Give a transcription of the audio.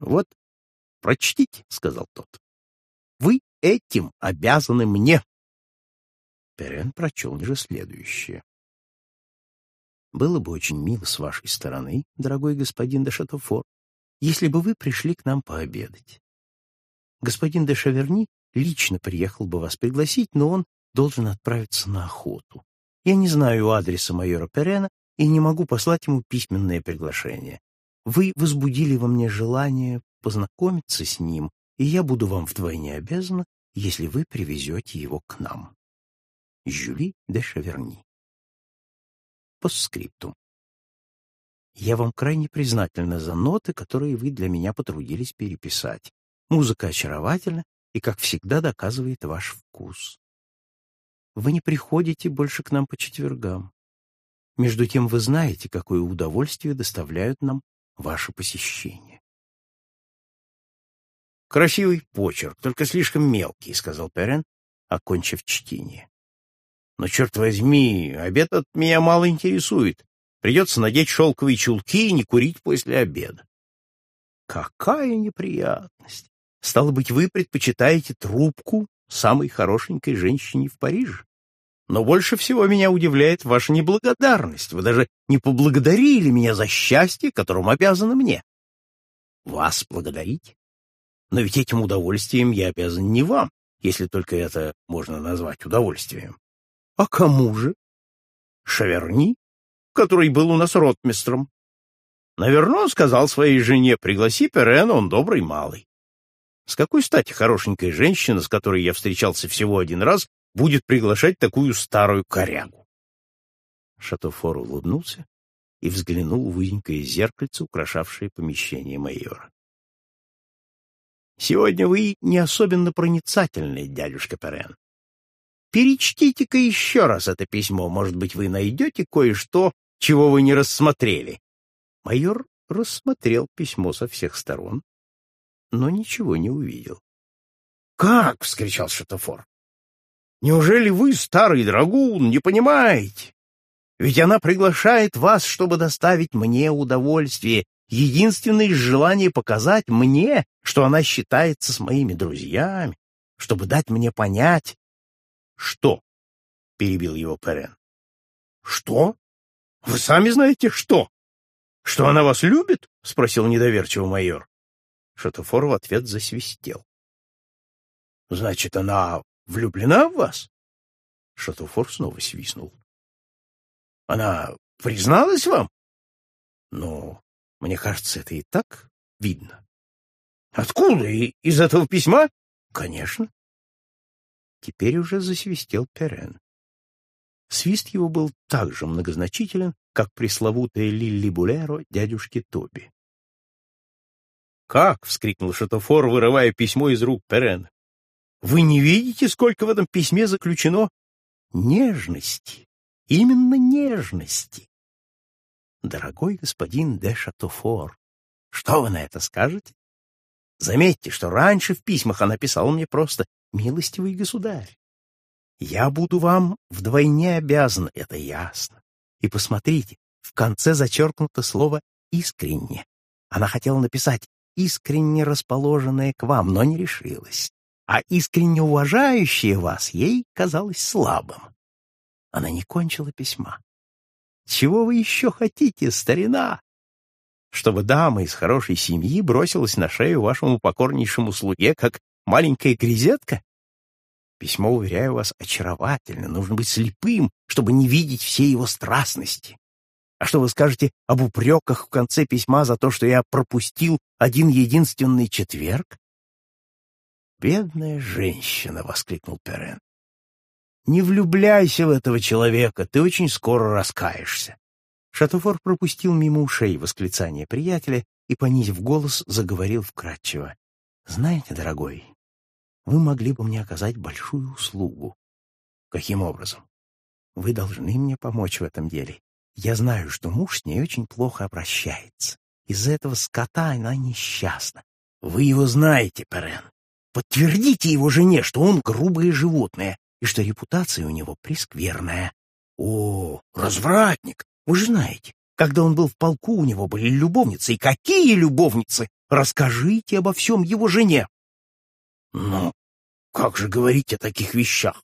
Вот, прочтите, — сказал тот. Вы этим обязаны мне. Перен прочел ниже следующее. Было бы очень мило с вашей стороны, дорогой господин де Шатофор, если бы вы пришли к нам пообедать. Господин де Шаверни лично приехал бы вас пригласить, но он должен отправиться на охоту. Я не знаю адреса майора Перена и не могу послать ему письменное приглашение. Вы возбудили во мне желание познакомиться с ним, и я буду вам вдвойне обязана, если вы привезете его к нам. Жюли де Шаверни Постскриптум. Я вам крайне признательна за ноты, которые вы для меня потрудились переписать. Музыка очаровательна и, как всегда, доказывает ваш вкус. Вы не приходите больше к нам по четвергам. Между тем вы знаете, какое удовольствие доставляют нам ваши посещения. «Красивый почерк, только слишком мелкий», — сказал Перен, окончив чтение. Но, черт возьми, обед от меня мало интересует. Придется надеть шелковые чулки и не курить после обеда. Какая неприятность! Стало быть, вы предпочитаете трубку самой хорошенькой женщине в Париже? Но больше всего меня удивляет ваша неблагодарность. Вы даже не поблагодарили меня за счастье, которым обязаны мне. Вас благодарить? Но ведь этим удовольствием я обязан не вам, если только это можно назвать удовольствием. А кому же? Шаверни, который был у нас ротмистром. Наверное, он сказал своей жене, пригласи Перена, он добрый малый. С какой стати хорошенькая женщина, с которой я встречался всего один раз, будет приглашать такую старую корягу? Шатофор улыбнулся и взглянул в узенькое зеркальце, украшавшее помещение майора. «Сегодня вы не особенно проницательный, дядюшка Перен. Перечтите-ка еще раз это письмо, может быть, вы найдете кое-что, чего вы не рассмотрели. Майор рассмотрел письмо со всех сторон, но ничего не увидел. «Как?» — вскричал Шатофор. «Неужели вы, старый драгун, не понимаете? Ведь она приглашает вас, чтобы доставить мне удовольствие, единственное желание показать мне, что она считается с моими друзьями, чтобы дать мне понять, что? перебил его Перен. Что? Вы сами знаете что? Что она вас любит? спросил недоверчиво майор. Шатофор в ответ засвистел. Значит, она влюблена в вас? Шатофор снова свистнул. Она призналась вам? Ну, мне кажется, это и так видно. Откуда? Из этого письма? Конечно. Теперь уже засвистел Перен. Свист его был так же многозначителен, как пресловутая Лилли Булеро дядюшки Тоби. «Как?» — вскрикнул Шатофор, вырывая письмо из рук Перена. «Вы не видите, сколько в этом письме заключено нежности? Именно нежности!» «Дорогой господин де Шатофор, что вы на это скажете? Заметьте, что раньше в письмах она писала мне просто милостивый государь, я буду вам вдвойне обязан, это ясно. И посмотрите, в конце зачеркнуто слово «искренне». Она хотела написать «искренне расположенная к вам», но не решилась. А искренне уважающая вас ей казалось слабым. Она не кончила письма. Чего вы еще хотите, старина? Чтобы дама из хорошей семьи бросилась на шею вашему покорнейшему слуге, как маленькая грезетка? Письмо, уверяю вас, очаровательно. Нужно быть слепым, чтобы не видеть все его страстности. А что вы скажете об упреках в конце письма за то, что я пропустил один единственный четверг? «Бедная женщина!» — воскликнул Перен. «Не влюбляйся в этого человека, ты очень скоро раскаешься». Шатофор пропустил мимо ушей восклицание приятеля и, понизив голос, заговорил вкратчиво. «Знаете, дорогой, вы могли бы мне оказать большую услугу. Каким образом? Вы должны мне помочь в этом деле. Я знаю, что муж с ней очень плохо обращается. Из-за этого скота она несчастна. Вы его знаете, Перен. Подтвердите его жене, что он грубое животное и что репутация у него прескверная. О, развратник! Вы же знаете, когда он был в полку, у него были любовницы. И какие любовницы! Расскажите обо всем его жене. Но как же говорить о таких вещах?